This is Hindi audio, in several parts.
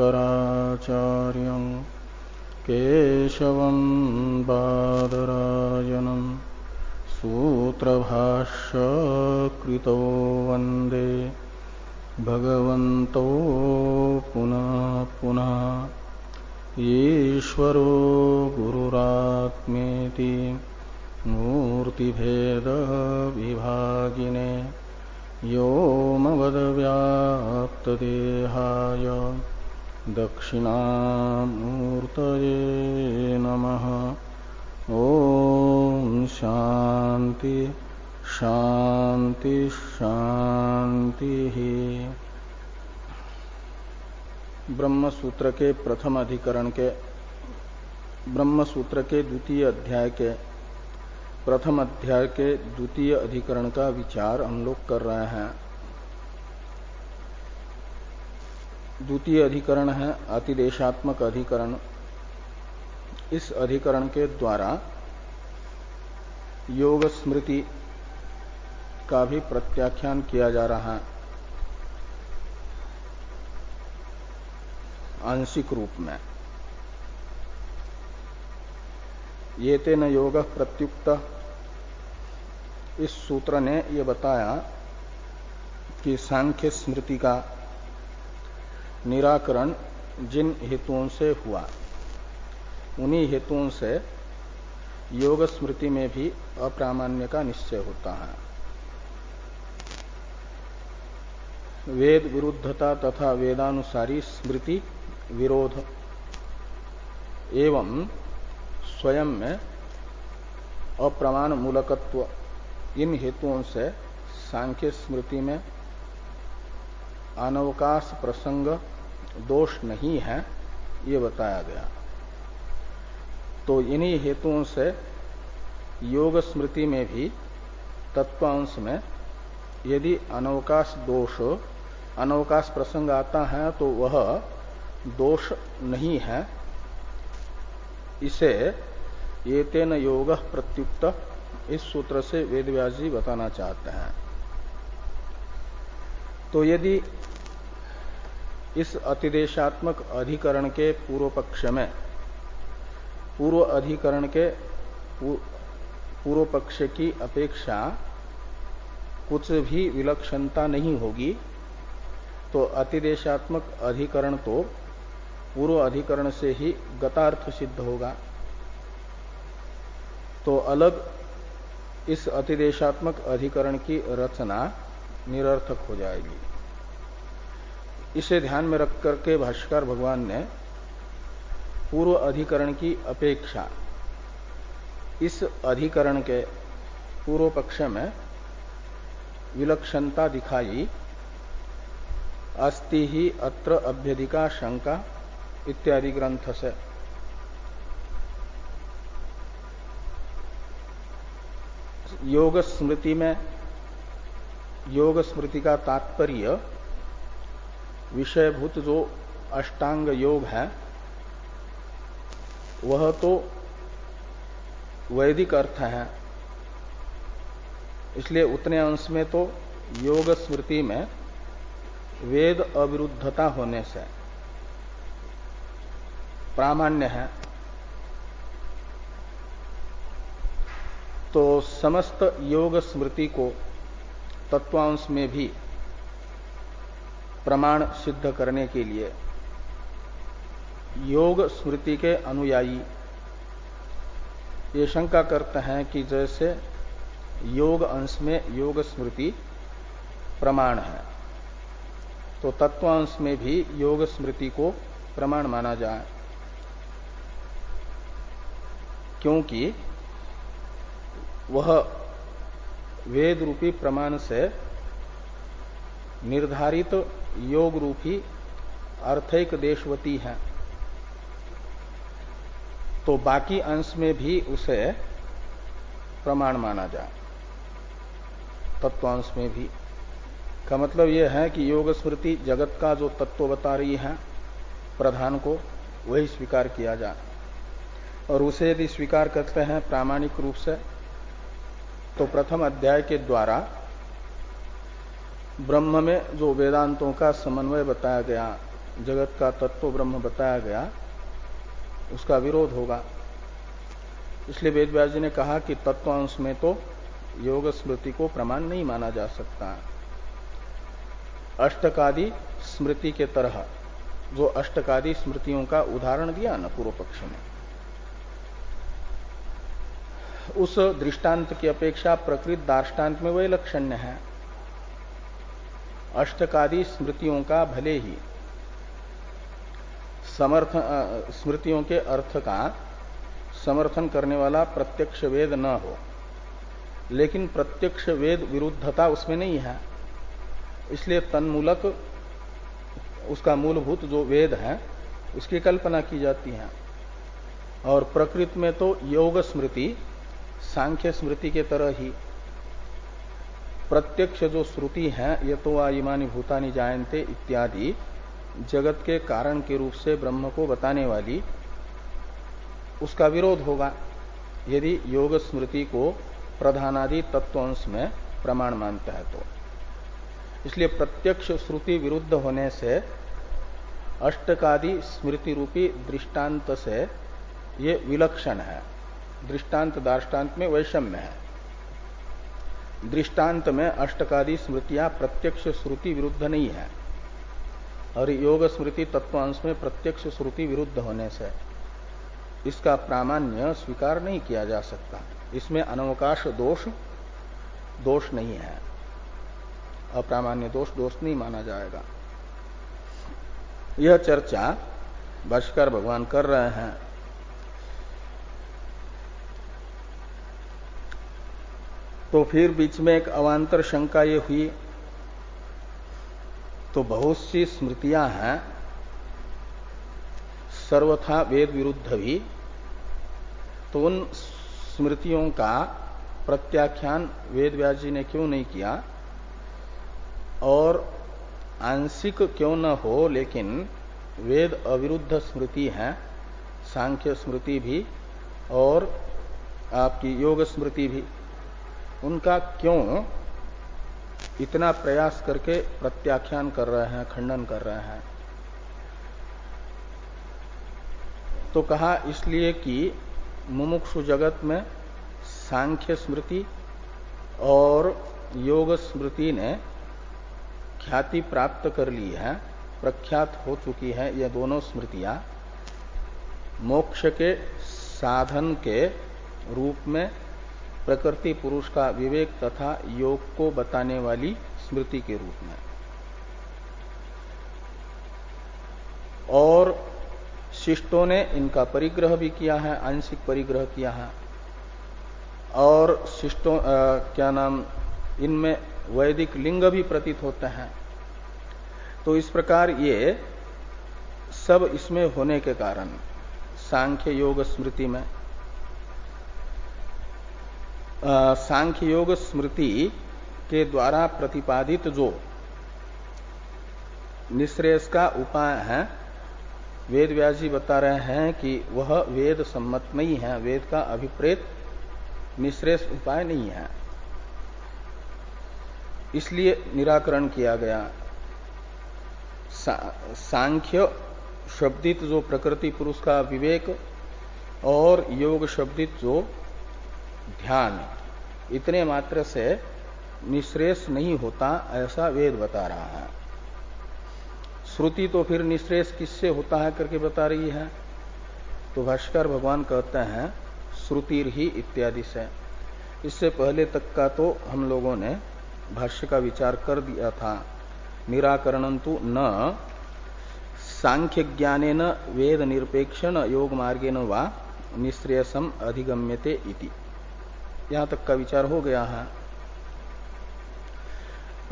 शङ्कराचार्यं केशवं बादरायणम् सूत्रभाष्यकृतो वंदे। भगवन्तो पुनः पुनः ईश्वरो गुरुरात्मेति मूर्तिभेदविभागिने व्योमवदव्याप्तदेहाय दक्षिणामूर्तये नमः। ओम शांति शांति शांति ब्रह्म सूत्र के प्रथम अधिकरण के ब्रह्म सूत्र के द्वितीय अध्याय के, प्रथम अध्याय के द्वितीय अधिकरण का विचार हम लोग कर रहे हैं। द्वितीय अधिकरण है, अतिदेशात्मक अधिकरण। इस अधिकरण के द्वारा योग स्मृति का भी प्रत्याख्यान किया जा रहा है। आंशिक रूप में। ये तेन योग प्रत्युक्त। इस सूत्र ने यह बताया कि सांख्य स्मृति का निराकरण जिन हेतुओं से हुआ, उन्हीं हेतुओं से योग स्मृति में भी अप्रामाण्य का निश्चय होता है। वेद विरुद्धता तथा वेदानुसारी स्मृति विरोध एवं स्वयं में अप्रमाण मूलकत्व इन हेतुओं से सांख्य स्मृति में अनवकाश प्रसंग दोष नहीं है, ये बताया गया। तो इन्हीं हेतुओं से योग स्मृति में भी तत्वांश में यदि अनवकाश दोष, अनवकाश प्रसंग आता है तो वह दोष नहीं है। इसे ये तेन योग प्रत्युक्त, इस सूत्र से वेदव्यास जी बताना चाहते हैं। तो यदि इस अतिदेशात्मक अधिकरण के पूर्व पक्ष में, पूर्व अधिकरण के पूर्व पक्ष की अपेक्षा कुछ भी विलक्षणता नहीं होगी तो अतिदेशात्मक अधिकरण तो पूर्व अधिकरण से ही गतार्थ सिद्ध होगा। तो अलग इस अतिदेशात्मक अधिकरण की रचना निरर्थक हो जाएगी। इसे ध्यान में रख करके भाष्कर भगवान ने पूर्व अधिकरण की अपेक्षा इस अधिकरण के पूर्व पक्ष में विलक्षणता दिखाई, अस्ति ही अत्र अभ्यधिका शंका इत्यादि ग्रंथ से। योग स्मृति में योग स्मृति का तात्पर्य विषयभूत जो अष्टांग योग है, वह तो वैदिक अर्थ है। इसलिए उतने अंश में तो योग स्मृति में वेद अविरुद्धता होने से प्रामाण्य है। तो समस्त योग स्मृति को तत्वांश में भी प्रमाण सिद्ध करने के लिए। योग स्मृति के अनुयायी। ये शंका करते हैं कि जैसे योग अंश में योग स्मृति प्रमाण है तो तत्वांश में भी योग स्मृति को प्रमाण माना जाए। क्योंकि वह वेद रूपी प्रमाण से निर्धारित योग रूपी अर्थैक देशवती है। तो बाकी अंश में भी उसे प्रमाण माना जाए। तत्वांश में भी। का मतलब यह है कि योग स्मृति जगत का जो तत्व बता रही है, प्रधान को वही स्वीकार किया जाए। और उसे यदि स्वीकार करते हैं प्रामाणिक रूप से तो प्रथम अध्याय के द्वारा ब्रह्म में जो वेदांतों का समन्वय बताया गया, जगत का तत्व ब्रह्म बताया गया, उसका विरोध होगा। इसलिए वेद जी ने कहा कि तत्वांश में तो योग स्मृति को प्रमाण नहीं माना जा सकता। अष्टकादि स्मृति के तरह, जो अष्टकादि स्मृतियों का उदाहरण दिया ना पूर्व पक्ष में। उस दृष्टांत की अपेक्षा प्रकृत दार्टान्त में वही लक्षण्य है। अष्टकादि स्मृतियों का भले ही। समर्थ स्मृतियों के अर्थ का समर्थन करने वाला प्रत्यक्ष वेद न हो। लेकिन प्रत्यक्ष वेद विरुद्धता उसमें नहीं है। इसलिए तन्मूलक, उसका मूलभूत जो वेद है, उसकी कल्पना की जाती है। और प्रकृति में तो योग स्मृति, सांख्य स्मृति के तरह ही प्रत्यक्ष जो श्रुति है, ये तो इमानी भूतानी जायंते इत्यादि, जगत के कारण के रूप से ब्रह्म को बताने वाली, उसका विरोध होगा। यदि योग स्मृति को प्रधानादि तत्वंश में प्रमाण मानता है तो। इसलिए प्रत्यक्ष श्रुति विरुद्ध होने से, अष्टकादि स्मृति रूपी दृष्टांत से ये विलक्षण है। दृष्टांत दार्टान्त में वैषम्य है। दृष्टांत में अष्टकादि स्मृतियाँ प्रत्यक्ष श्रुति विरुद्ध नहीं है। और योग स्मृति तत्वांश में प्रत्यक्ष श्रुति विरुद्ध होने से इसका प्रामाण्य स्वीकार नहीं किया जा सकता। इसमें अनवकाश दोष दोष नहीं है। अप्रामाण्य दोष दोष नहीं माना जाएगा। यह चर्चा भाष्कर भगवान कर रहे हैं। तो फिर बीच में एक अवान्तर शंका ये हुई तो बहुत सी स्मृतियाँ हैं, सर्वथा वेद विरुद्ध भी तो उन स्मृतियों का प्रत्याख्यान वेद जी ने क्यों नहीं किया? और आंशिक क्यों न हो, लेकिन वेद अविरुद्ध स्मृति है, सांख्य स्मृति भी, और आपकी योग स्मृति भी। उनका क्यों इतना प्रयास करके प्रत्याख्यान कर रहे हैं, खंडन कर रहे हैं? तो कहा इसलिए कि मुमुक्षु जगत में सांख्य स्मृति और योग स्मृति ने ख्याति प्राप्त कर ली है, प्रख्यात हो चुकी है ये दोनों स्मृतियाँ। मोक्ष के साधन के रूप में प्रकृति पुरुष का विवेक तथा योग को बताने वाली स्मृति के रूप में। और शिष्टों ने इनका परिग्रह भी किया है आंशिक परिग्रह किया है। और शिष्टों आ, क्या नाम इनमें वैदिक लिंग भी प्रतीत होते हैं। तो इस प्रकार ये सब इसमें होने के कारण सांख्य योग स्मृति में सांख्य योग स्मृति के द्वारा प्रतिपादित जो निश्रेयस का उपाय है वेद व्यास जी बता रहे हैं कि वह वेद सम्मत नहीं है वेद का अभिप्रेत निश्रेष उपाय नहीं है। इसलिए निराकरण किया गया। सा, सांख्य शब्दित जो प्रकृति पुरुष का विवेक और योग शब्दित जो ध्यान। इतने मात्र से निश्रेष नहीं होता, ऐसा वेद बता रहा है। श्रुति तो फिर निश्रेष किससे होता है करके बता रही है? तो भाष्कर भगवान कहते हैं, श्रुतिर ही इत्यादि से। इससे पहले तक का तो हम लोगों ने भाष्य का विचार कर दिया था। निराकरण तो न, सांख्य ज्ञाने वेद निरपेक्षण योग मार्गे न वा निश्रेयसम अधिगम्यते इति। यहाँ तक का विचार हो गया है।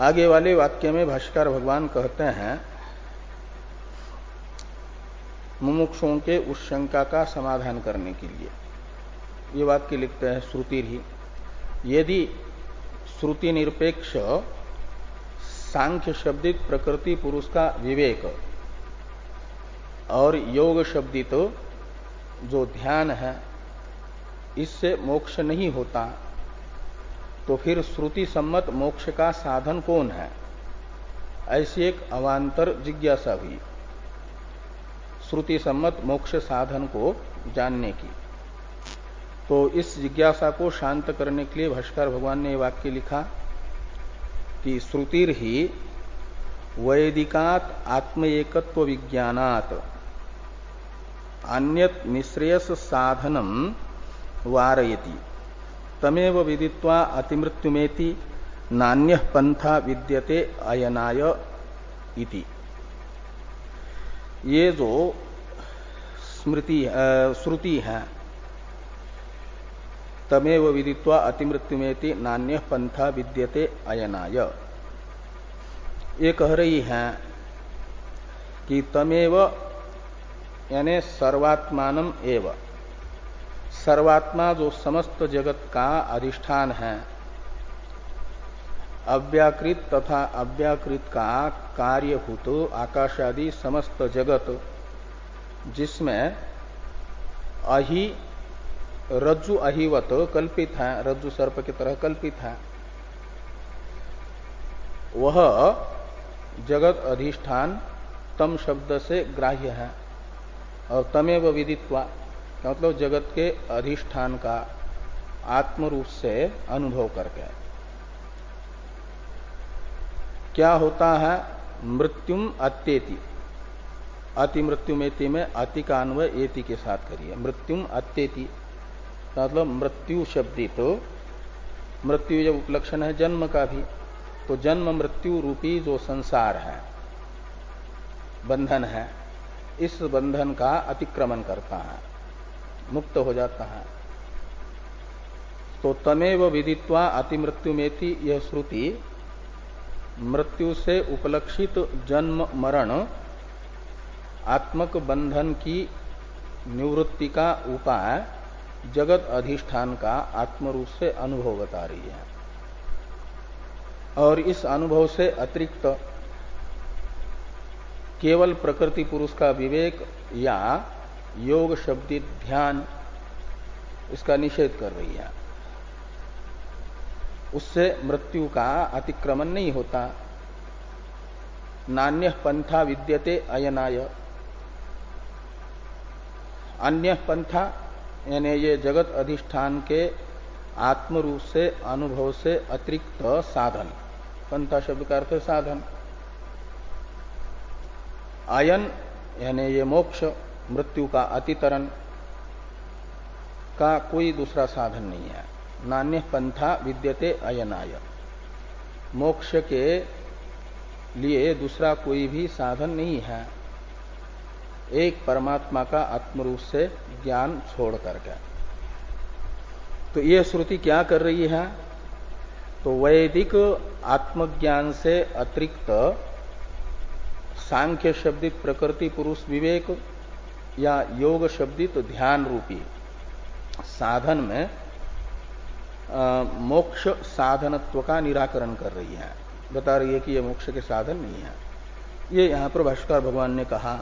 आगे वाले वाक्य में भाष्कर भगवान कहते हैं मुमुक्षों के उस शंका का समाधान करने के लिए। ये वाक्य लिखते हैं श्रुति ही यदि श्रुति निरपेक्ष सांख्य शब्दित प्रकृति पुरुष का विवेक और योग शब्दित जो ध्यान है इससे मोक्ष नहीं होता तो फिर श्रुति सम्मत मोक्ष का साधन कौन है? ऐसी एक अवांतर जिज्ञासा हुई। श्रुति सम्मत मोक्ष साधन को जानने की। तो इस जिज्ञासा को शांत करने के लिए भाष्कर भगवान ने वाक्य लिखा कि श्रुतिर ही वैदिकात आत्म एकत्व विज्ञानात अन्यत निश्रेयस साधनम वारयति। तमेव विदित्वा अतिमृत्युमेति नान्य पंथा विद्यते अयनाय इति। ये जो स्मृति श्रुति है, तमेव विदित्वा अतिमृत्युमेति नान्य पंथा विद्यते अयनाय। ये कह रही है कि तमेव यानी सर्वात्मान एव। सर्वात्मा जो समस्त जगत का अधिष्ठान है, अव्याकृत तथा अव्याकृत का कार्यभूत आकाश आदि समस्त जगत, जिसमें अहि, रज्जु अहिवत कल्पित है, रज्जु सर्प की तरह कल्पित है, वह जगत अधिष्ठान तम शब्द से ग्राह्य है, और तमेव विदित्वा। मतलब जगत के अधिष्ठान का आत्म रूप से अनुभव करके। क्या होता है? मृत्युम अत्येति। अति मृत्युमेति में अति का अन्वय एति के साथ करिए। मृत्युम अत्येति मतलब मृत्यु शब्दी तो मृत्यु जब उपलक्षण है जन्म का भी। तो जन्म मृत्यु रूपी जो संसार है, बंधन है, इस बंधन का अतिक्रमण करता है। मुक्त हो जाता है। तो तमेव विदित्वा अति अतिमृत्युमेति यह श्रुति, मृत्यु से उपलक्षित जन्म मरण, आत्मक बंधन की निवृत्ति का उपाय, जगत अधिष्ठान का आत्म रूप से अनुभव बता रही है। और इस अनुभव से अतिरिक्त केवल प्रकृति पुरुष का विवेक या योग शब्दित ध्यान इसका निषेध कर रही है। उससे मृत्यु का अतिक्रमण नहीं होता। नान्य पंथा विद्यते अयनाय। अन्य पंथा, यानी ये जगत अधिष्ठान के आत्मरूप से, अनुभव से अतिरिक्त साधन। पंथा शब्द का अर्थ साधन। आयन यानी ये मोक्ष। मृत्यु का अतितरण का कोई दूसरा साधन नहीं है। नान्य पंथा विद्यते अयनाय। मोक्ष के लिए दूसरा कोई भी साधन नहीं है। एक परमात्मा का आत्मरूप से ज्ञान छोड़ करके। तो ये श्रुति क्या कर रही है? तो वैदिक आत्मज्ञान से अतिरिक्त सांख्य शब्दित प्रकृति पुरुष विवेक या योग शब्दित ध्यान रूपी साधन में आ, मोक्ष साधनत्व का निराकरण कर रही है। बता रही है कि यह मोक्ष के साधन नहीं है। ये यहाँ पर भाष्कर भगवान ने कहा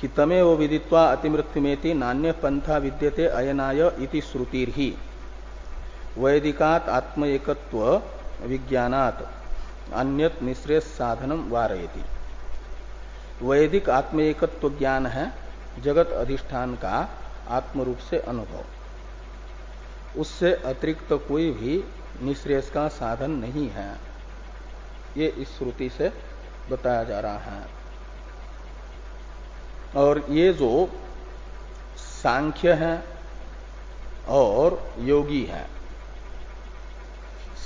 कि तमेव विदित्वा अतिमृत्युमेति नान्य पंथा विद्यते अयनाय इति श्रुतिर ही वैदिकात आत्म एकत्व विज्ञानात अन्यत निश्रेय साधनम वारयति। वैदिक आत्म एकत्व ज्ञान है, जगत अधिष्ठान का आत्म रूप से अनुभव। उससे अतिरिक्त कोई भी निश्रेयस का साधन नहीं है। ये इस श्रुति से बताया जा रहा है। और ये जो सांख्य है और योगी है,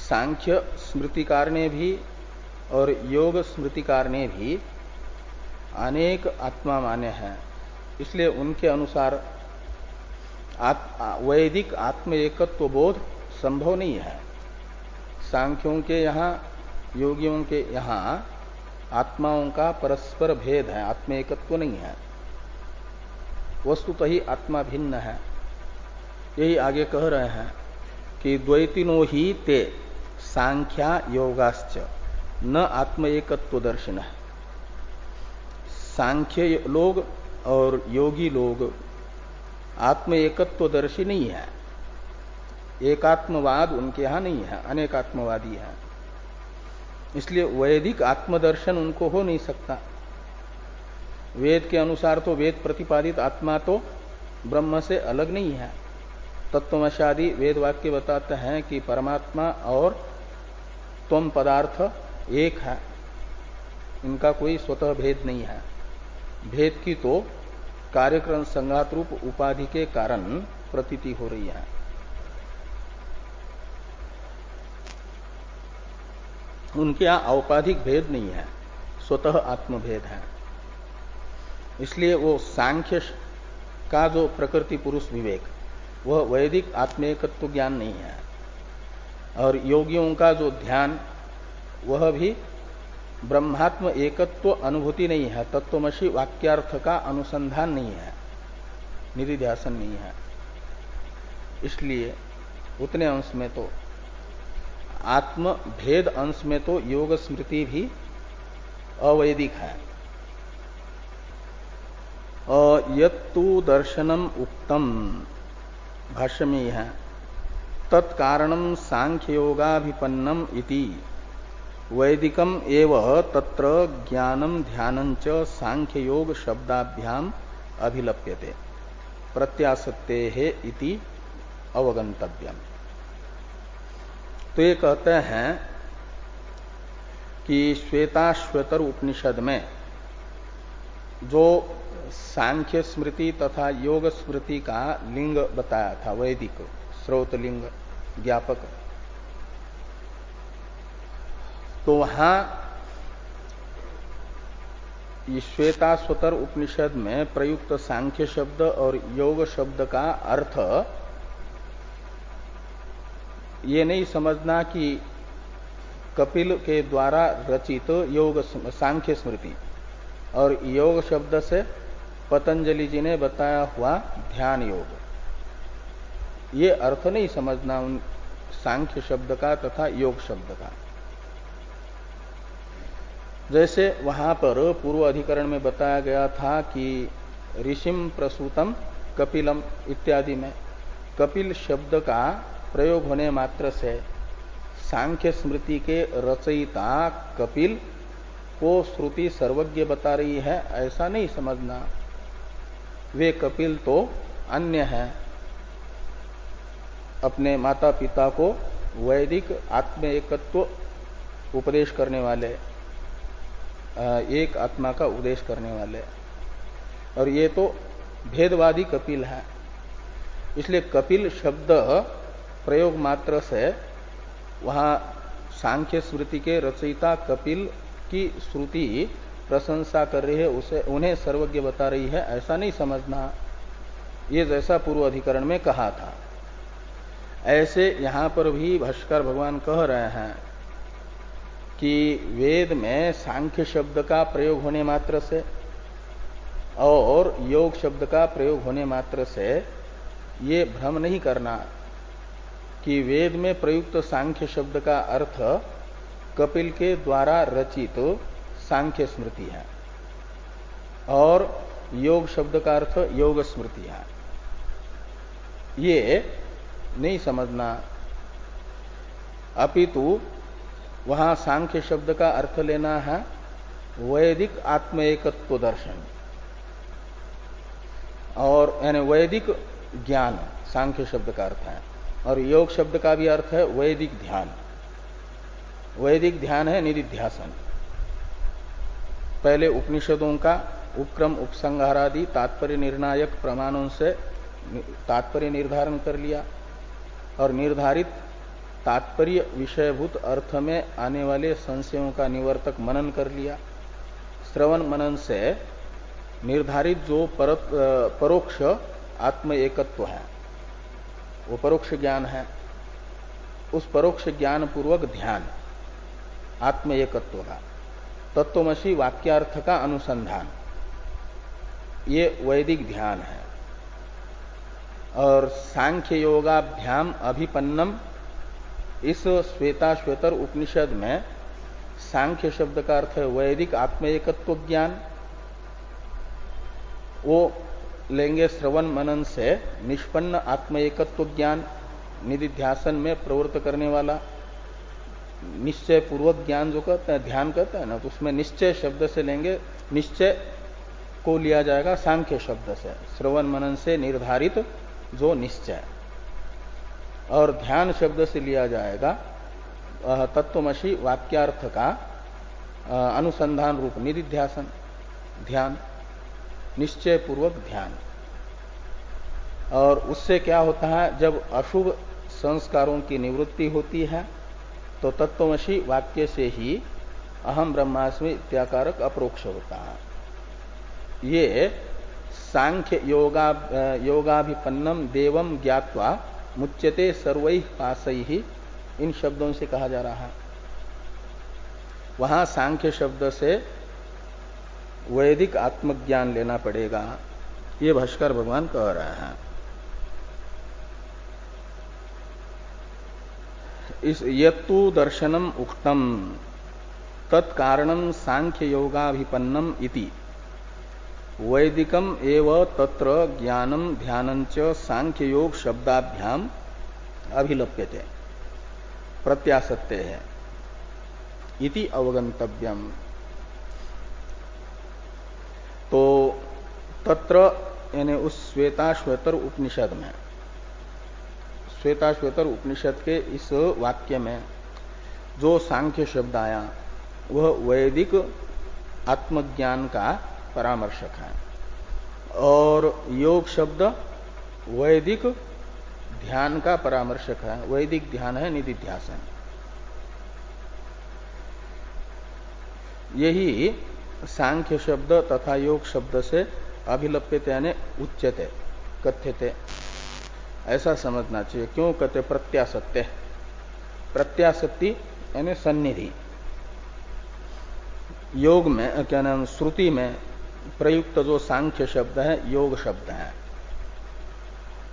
सांख्य स्मृतिकार ने भी और योग स्मृतिकार ने भी अनेक आत्मा माने हैं। इसलिए उनके अनुसार आत, वैदिक आत्म एकत्व बोध संभव नहीं है। सांख्यों के यहाँ योगियों के यहाँ आत्माओं का परस्पर भेद है आत्म एकत्व नहीं है। वस्तुतः ही आत्मा भिन्न है। यही आगे कह रहे हैं कि द्वैतिनो ही ते सांख्या योगाश्च न आत्म एकत्व दर्शन सांख्य लोग और योगी लोग आत्म एकत्व दर्शी नहीं है। एकात्मवाद उनके यहाँ नहीं है, अनेकात्मवादी है। इसलिए वैदिक आत्मदर्शन उनको हो नहीं सकता। वेद के अनुसार तो वेद प्रतिपादित आत्मा तो ब्रह्म से अलग नहीं है। तत्वशादी वेद वाक्य बताते हैं कि परमात्मा और तुम पदार्थ एक है। इनका कोई स्वतः भेद नहीं है। भेद की तो कार्यक्रम संघात रूप उपाधि के कारण प्रतीति हो रही है। उनके यहाँ औपाधिक भेद नहीं है, स्वतः आत्मभेद है। इसलिए वो सांख्य का जो प्रकृति पुरुष विवेक, वह वैदिक आत्मेकत्व ज्ञान नहीं है। और योगियों का जो ध्यान, वह भी ब्रह्मात्म एकत्व अनुभूति नहीं है, तत्वमसी वाक्यार्थ का अनुसंधान नहीं है, निधिध्यासन नहीं है। इसलिए उतने अंश में तो आत्म भेद अंश में तो योग स्मृति भी अवैदिक है। यत्तु दर्शनम उक्तम, भाष्य में है, तत्कारणम सांख्य योगाभिपन्नम इति। वैदिकम एव तत्र ज्ञानम ध्यान च सांख्य योग शब्दाभ्याम अभिलप्यते। प्रत्यासत्ते है इति अवगंतव्यम तो ये कहते हैं कि श्वेताश्वेतर उपनिषद में जो सांख्य स्मृति तथा योग स्मृति का लिंग बताया था, वैदिक स्रोत लिंग ज्ञापक तो वहाँ श्वेता स्वतर उपनिषद में प्रयुक्त सांख्य शब्द और योग शब्द का अर्थ, ये नहीं समझना कि कपिल के द्वारा रचित योग सांख्य स्मृति और योग शब्द से पतंजलि जी ने बताया हुआ ध्यान योग। ये अर्थ नहीं समझना उन सांख्य शब्द का तथा योग शब्द का। जैसे वहाँ पर पूर्व अधिकरण में बताया गया था कि ऋषिम प्रसूतम कपिलम इत्यादि में कपिल शब्द का प्रयोग होने मात्र से सांख्य स्मृति के रचयिता कपिल को श्रुति सर्वज्ञ बता रही है, ऐसा नहीं समझना। वे कपिल तो अन्य है। अपने माता पिता को वैदिक आत्म एकत्व उपदेश करने वाले एक आत्मा का उपदेश करने वाले। और ये तो भेदवादी कपिल है। इसलिए कपिल शब्द प्रयोग मात्र से वहाँ सांख्य स्मृति के रचयिता कपिल की श्रुति प्रशंसा कर रही है, उसे, उन्हें सर्वज्ञ बता रही है, ऐसा नहीं समझना। ये जैसा पूर्व अधिकरण में कहा था। ऐसे यहाँ पर भी भाष्कर भगवान कह रहे हैं कि वेद में सांख्य शब्द का प्रयोग होने मात्र से और योग शब्द का प्रयोग होने मात्र से ये भ्रम नहीं करना कि वेद में प्रयुक्त सांख्य शब्द का अर्थ कपिल के द्वारा रचित तो सांख्य स्मृति है और योग शब्द का अर्थ योग स्मृति है। ये नहीं समझना। अपितु वहाँ सांख्य शब्द का अर्थ लेना है, वैदिक आत्म एकत्व दर्शन। और, यानी वैदिक ज्ञान, सांख्य शब्द का अर्थ है। और योग शब्द का भी अर्थ है वैदिक ध्यान। वैदिक ध्यान है निधिध्यासन। पहले उपनिषदों का उपक्रम, उपसंहारादि, तात्पर्य निर्णायक प्रमाणों से तात्पर्य निर्धारण कर लिया और निर्धारित तात्पर्य विषयभूत अर्थ में आने वाले संशयों का निवर्तक मनन कर लिया। श्रवण मनन से निर्धारित जो परोक्ष आत्म एकत्व है, वो परोक्ष ज्ञान है। उस परोक्ष ज्ञान पूर्वक ध्यान, आत्म एकत्व का, तत्वमसी वाक्यार्थ का अनुसंधान, ये वैदिक ध्यान है। और सांख्य योगाभ्याम अभिपन्नम इस श्वेता श्वेतर उपनिषद में सांख्य शब्द का अर्थ है वैदिक आत्म एकत्व ज्ञान। वो लेंगे श्रवण मनन से निष्पन्न आत्म एकत्व ज्ञान निधिध्यासन में प्रवृत्त करने वाला। निश्चय पूर्वक ज्ञान जो कहते हैं, ध्यान कहते हैं ना तो उसमें निश्चय शब्द से लेंगे, निश्चय को लिया जाएगा सांख्य शब्द से। श्रवण मनन से निर्धारित जो निश्चय। और ध्यान शब्द से लिया जाएगा तत्वमशी वाक्यार्थ का अनुसंधान रूप निधिध्यासन ध्यान, निश्चय पूर्वक ध्यान। और उससे क्या होता है, जब अशुभ संस्कारों की निवृत्ति होती है तो तत्वमशी वाक्य से ही अहम ब्रह्मास्मि इत्याकारक अप्रोक्ष होता है। ये सांख्य योगा योगाभिपन्नम देवम ज्ञावा मुच्यते सर्व पास ही इन शब्दों से कहा जा रहा है। वहाँ सांख्य शब्द से वैदिक आत्मज्ञान लेना पड़ेगा। ये भाष्कर भगवान कह रहे हैं। इस यत्तु दर्शनम उक्तम, तत्कारणम सांख्य योगाभिपन्नम इति। वैदिकम एव तत्र ज्ञानम ध्यान सांख्य योग शब्दाभ्याम अभिलप्यते। प्रत्यासत्य है इति अवगंतव्यम तो तत्र यानी उस श्वेता श्वेतर उपनिषद में। श्वेता श्वेतर उपनिषद के इस वाक्य में जो सांख्य शब्द आया वह वैदिक आत्मज्ञान का परामर्शक है। और योग शब्द वैदिक ध्यान का परामर्शक है। वैदिक ध्यान है निधिध्यासन यही सांख्य शब्द तथा योग शब्द से अभिलप्यते यानी उच्चते कथ्यते। ऐसा समझना चाहिए। क्यों कहते प्रत्यासत्य। प्रत्याशक्ति यानी सन्निधि। योग में, क्या नाम, श्रुति में प्रयुक्त जो सांख्य शब्द है, योग शब्द है।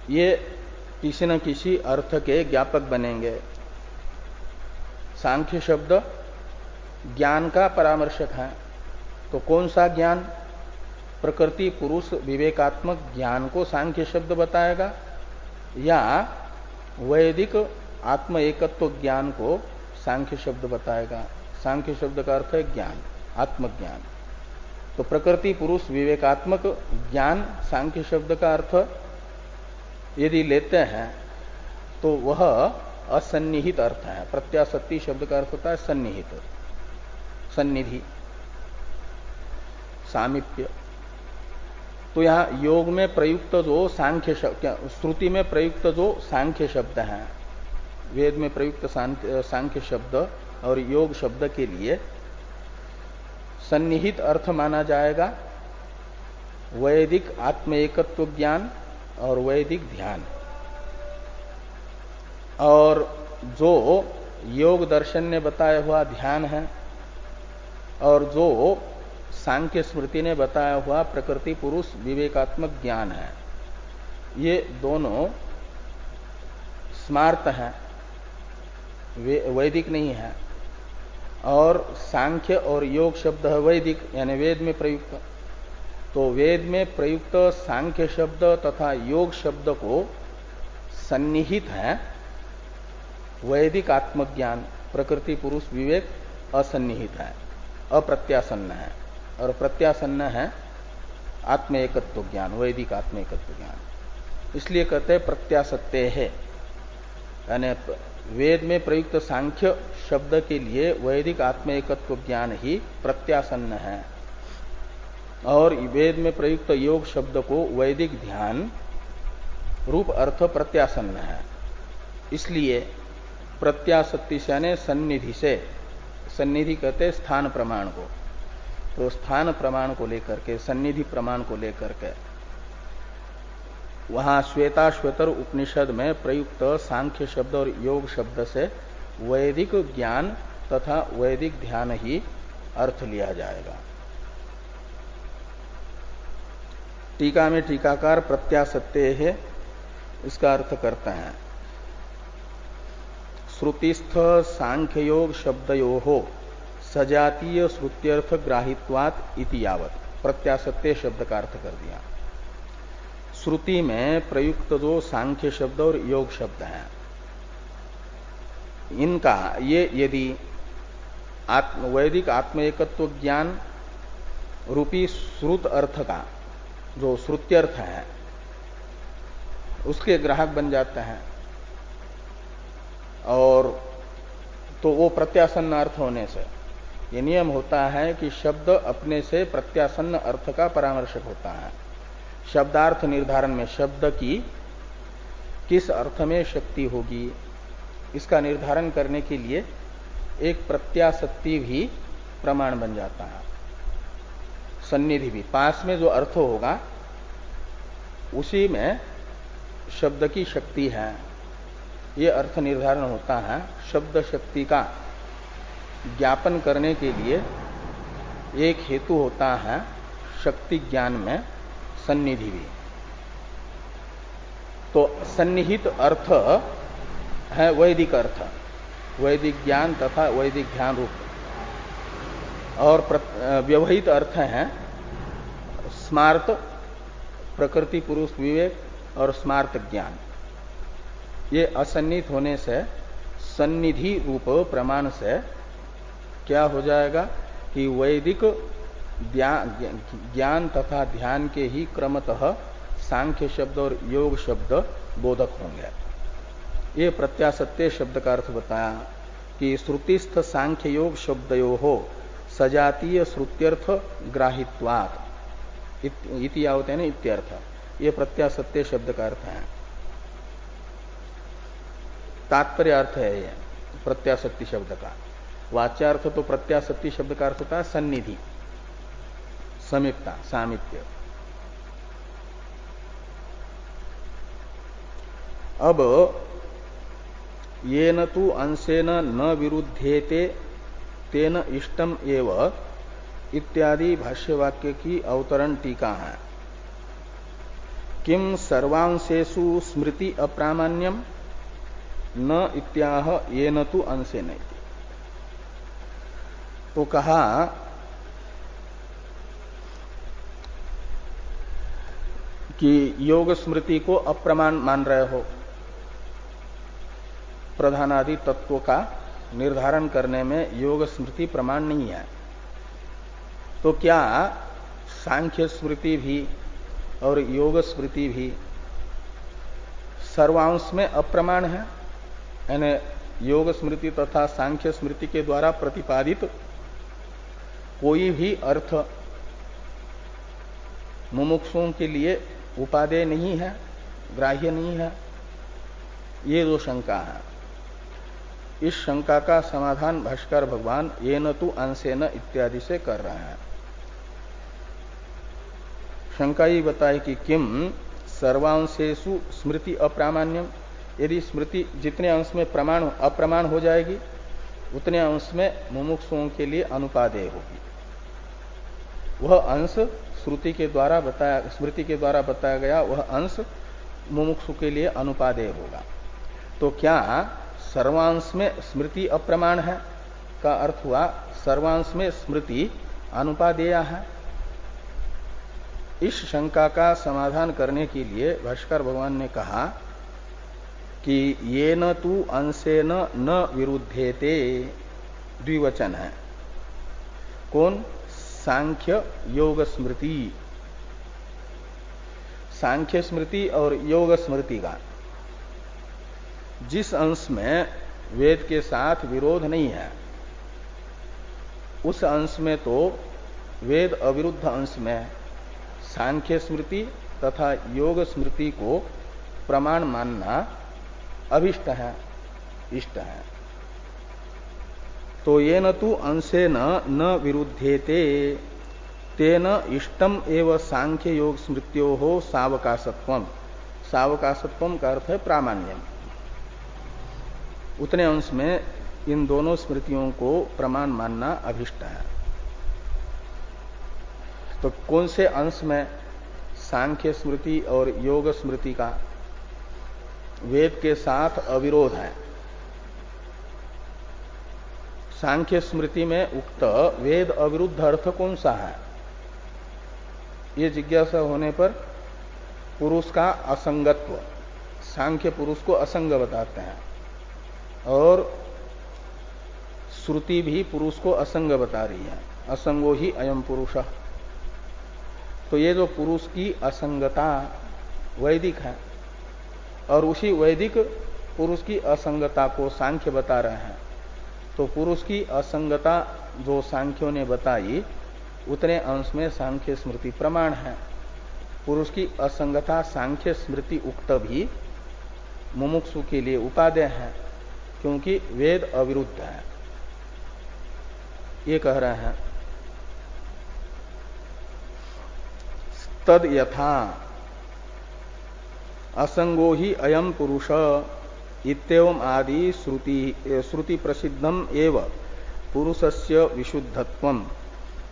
ये किसी न किसी अर्थ के ज्ञापक बनेंगे। सांख्य शब्द ज्ञान का परामर्शक है। तो कौन सा ज्ञान? प्रकृति पुरुष विवेकात्मक ज्ञान को सांख्य शब्द बताएगा या वैदिक आत्म एकत्व ज्ञान को सांख्य शब्द बताएगा? सांख्य शब्द का अर्थ है ज्ञान, आत्मज्ञान। तो प्रकृति, पुरुष, विवेकात्मक ज्ञान, सांख्य शब्द का अर्थ यदि लेते हैं तो वह असन्निहित अर्थ है। प्रत्याशक्ति शब्द का अर्थ होता है सन्निहित। सन्निधि। सामिप्य। तो यहाँ योग में प्रयुक्त जो सांख्य शब्द श्रुति में प्रयुक्त जो सांख्य शब्द हैं, वेद में प्रयुक्त सांख्य शब्द और योग शब्द के लिए सन्निहित अर्थ माना जाएगा, वैदिक आत्म एकत्व ज्ञान और वैदिक ध्यान। और जो योग दर्शन ने बताया हुआ ध्यान है, और जो सांख्य स्मृति ने बताया हुआ प्रकृति पुरुष विवेकात्मक ज्ञान है, ये दोनों स्मार्त है वैदिक नहीं है। और सांख्य और योग शब्द है वैदिक, यानी वेद में प्रयुक्त। तो वेद में प्रयुक्त सांख्य शब्द तथा योग शब्द को सन्निहित है वैदिक आत्मज्ञान, प्रकृति पुरुष विवेक असन्निहित है, अप्रत्यासन्न है। और प्रत्यासन्न है आत्म एकत्व ज्ञान, वैदिक आत्म एकत्व ज्ञान। इसलिए कहते हैं प्रत्यासत्य है। यानी वेद में प्रयुक्त सांख्य शब्द के लिए वैदिक आत्म एकत्व ज्ञान ही प्रत्यासन्न है। और वेद में प्रयुक्त योग शब्द को वैदिक ध्यान रूप अर्थ प्रत्यासन्न है। इसलिए प्रत्याशक्ति से सन्निधि से, सन्निधि कहते स्थान प्रमाण को। तो स्थान प्रमाण को लेकर के, सन्निधि प्रमाण को लेकर के वहाँ श्वेता श्वेतर उपनिषद में प्रयुक्त सांख्य शब्द और योग शब्द से वैदिक ज्ञान तथा वैदिक ध्यान ही अर्थ लिया जाएगा। टीका में टीकाकार प्रत्यासत्य है, इसका अर्थ करते हैं। श्रुतिस्थ सांख्य योग शब्दयो हो सजातीय श्रुत्यर्थ ग्राहित्वात इति यावत। प्रत्यासत्य शब्द का अर्थ कर दिया। श्रुति में प्रयुक्त जो सांख्य शब्द और योग शब्द हैं। इनका ये यदि आत्म, वैदिक आत्म एकत्व ज्ञान रूपी श्रुत अर्थ का जो श्रुत्यर्थ है उसके ग्राहक बन जाते हैं। और तो वो प्रत्यासन्न अर्थ होने से ये नियम होता है कि शब्द अपने से प्रत्यासन्न अर्थ का परामर्शक होता है। शब्दार्थ निर्धारण में शब्द की किस अर्थ में शक्ति होगी? इसका निर्धारण करने के लिए एक प्रत्याशक्ति भी प्रमाण बन जाता है। सन्निधि भी। पास में जो अर्थ होगा, उसी में शब्द की शक्ति है। ये अर्थ निर्धारण होता है शब्द शक्ति का ज्ञापन करने के लिए एक हेतु होता है शक्ति ज्ञान में सन्निधि भी। तो सन्निहित अर्थ है वैदिक अर्थ। वैदिक ज्ञान तथा वैदिक ध्यान रूप। और व्यवहित अर्थ है स्मार्त, प्रकृति, पुरुष, विवेक और स्मार्त ज्ञान। ये असन्निहित होने से, सन्निधि रूप प्रमाण से क्या हो जाएगा कि वैदिक ज्ञान तथा ध्यान के ही क्रमतः सांख्य शब्द और योग शब्द बोधक होंगे। ये प्रत्यासत्य शब्द का अर्थ बताया कि श्रुतिस्थ सांख्य योग शब्दयो हो, सजातीय श्रुत्यर्थ ग्राहित्वात। इति आवत है ना इत्यर्थ। ये प्रत्यासत्य शब्द का अर्थ है। तात्पर्य अर्थ है ये प्रत्याशक्ति शब्द का। वाच्यार्थ तो प्रत्याशक्ति शब्द का अर्थ है, सन्निधि। समीपता सामिप्य अब ये न तो अंशेन न विरुद्धेते तेन इष्टम एव इत्यादि भाष्यवाक्य की अवतरण टीका है। किम सर्वांशेषु स्मृति अप्रामाण्यम? न इत्याह ये न तो अंशे नहीं तो कहा कि योग स्मृति को अप्रमाण मान रहे हो। प्रधानादि तत्वों का निर्धारण करने में योग स्मृति प्रमाण नहीं है। तो क्या सांख्य स्मृति भी और योग स्मृति भी सर्वांश में अप्रमाण है? यानी योग स्मृति तथा सांख्य स्मृति के द्वारा प्रतिपादित कोई भी अर्थ मुमुक्षुओं के लिए उपादेय नहीं है, ग्राह्य नहीं है। ये जो शंका है। इस शंका का समाधान भाष्कर भगवान ये न तो अंशे न इत्यादि से कर रहे हैं। शंका ही बताए कि किम सर्वांशेषु स्मृति अप्रामाण्यम? यदि स्मृति जितने अंश में प्रमाण, अप्रमाण हो जाएगी, उतने अंश में मुमुक्षुओं के लिए अनुपादेय होगी। वह अंश श्रुति के द्वारा बताया, स्मृति के द्वारा बताया गया वह अंश मुमुक्षु के लिए अनुपादेय होगा। तो क्या सर्वांश में स्मृति अप्रमाण है? का अर्थ हुआ, सर्वांश में स्मृति अनुपादेय है। इस शंका का समाधान करने के लिए भाष्कर भगवान ने कहा कि ये न तू अंशे न न विरुद्धेते, द्विवचन है। कौन? सांख्य योग स्मृति। सांख्य स्मृति और योग स्मृति का। जिस अंश में वेद के साथ विरोध नहीं है, उस अंश में तो वेद अविरुद्ध अंश में सांख्य स्मृति तथा योग स्मृति को प्रमाण मानना अभिष्ट है, इष्ट है। तो ये न तो अंशे न न विरुद्धेते। तेन इष्टम एवं सांख्य योग स्मृत्यो हो सावकाशत्व सावकाशत्व का अर्थ है प्रामाण्यम। उतने अंश में इन दोनों स्मृतियों को प्रमाण मानना अभिष्ट है। तो कौन से अंश में सांख्य स्मृति और योग स्मृति का वेद के साथ अविरोध है? सांख्य स्मृति में उक्त वेद अविरुद्ध अर्थ कौन सा है? ये जिज्ञासा होने पर पुरुष का असंगत्व, सांख्य पुरुष को असंग बताते हैं। और श्रुति भी पुरुष को असंग बता रही है। असंगो ही अयम पुरुष। तो ये जो पुरुष की असंगता वैदिक है, और उसी वैदिक पुरुष की असंगता को सांख्य बता रहे हैं। तो पुरुष की असंगता जो सांख्यों ने बताई, उतने अंश में सांख्य स्मृति प्रमाण है। पुरुष की असंगता सांख्य स्मृति उक्त भी मुमुक्षु के लिए उपादेय है, क्योंकि वेद अविरुद्ध है। ये कह रहे हैं तद यथा असंगो ही अयम पुरुष इतम आदि श्रुति श्रुति प्रसिद्धम एव। पुरुषस्य विशुद्धत्व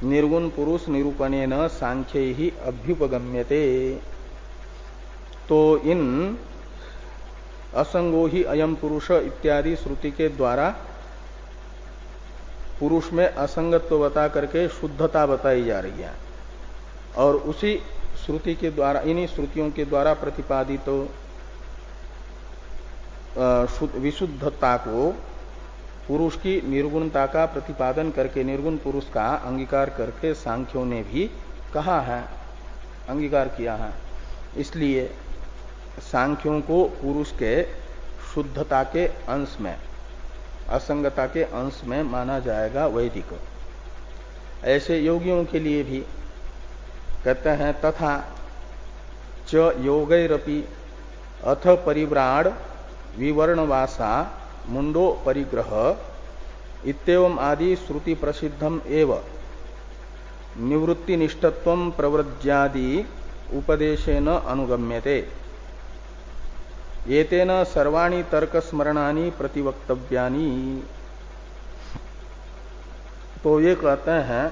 निर्गुण पुरुष निरूपण न सांख्य ही अभ्युपगम्यते। तो इन असंगो ही अयम पुरुष इत्यादि श्रुति के द्वारा पुरुष में असंगत्व बता करके शुद्धता बताई जा रही है। और उसी श्रुति के द्वारा, इन्हीं श्रुतियों के द्वारा प्रतिपादित तो विशुद्धता को पुरुष की निर्गुणता का प्रतिपादन करके, निर्गुण पुरुष का अंगीकार करके सांख्यों ने भी कहा है, अंगीकार किया है। इसलिए सांख्यों को पुरुष के शुद्धता के अंश में, असंगता के अंश में माना जाएगा वैदिक। ऐसे योगियों के लिए भी कहते हैं, तथा च योगैरपि अथ परिव्राण विवर्णवासा, मुंडो परिग्रह इतम आदि श्रुति प्रसिद्धम एव। निवृत्ति निष्ठत्व प्रवृज्यादि उपदेशेन अनुगम्यते। सर्वाणी तर्क स्मरणानी प्रतिवक्तव्यानी। तो ये कहते हैं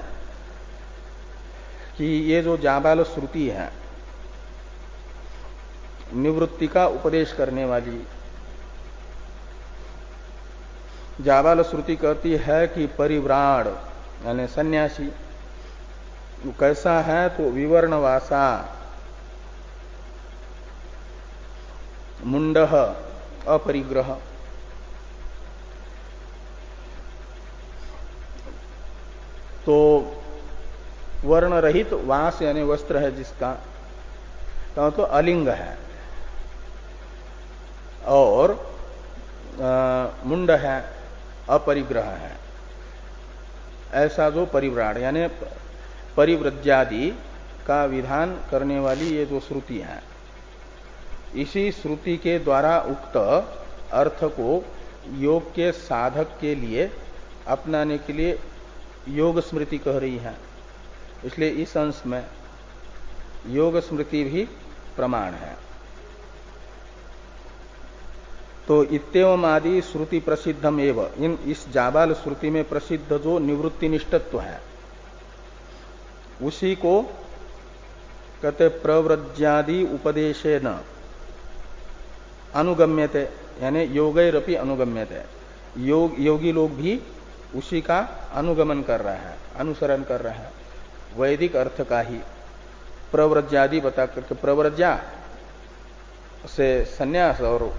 कि ये जो जाबाल श्रुति है, निवृत्ति का उपदेश करने वाली जाबाल श्रुति कहती है कि परिव्राण यानी सन्यासी वो कैसा है तो विवर्णवासा। मुंड अपरिग्रह। तो वर्ण रहित तो वास यानी वस्त्र है जिसका तो, तो अलिंग है। और मुंड है। अपरिग्रह है। ऐसा जो परिव्राण, यानी परिव्रज्यादि का विधान करने वाली ये जो श्रुति है, इसी श्रुति के द्वारा उक्त अर्थ को योग के साधक के लिए अपनाने के लिए योग स्मृति कह रही है। इसलिए इस अंश में योग स्मृति भी प्रमाण है। तो इतम आदि श्रुति प्रसिद्धम एवं। इन इस जाबाल श्रुति में प्रसिद्ध जो निवृत्ति निष्ठत्व है, उसी को कहते प्रव्रज्यादि उपदेशे न अनुगम्यते, यानी योगैरपि अनुगम्यते। योग, योगी लोग भी उसी का अनुगमन कर रहा है, अनुसरण कर रहा है। वैदिक अर्थ का ही प्रव्रज्यादि बता करके प्रव्रज्या से संन्यास और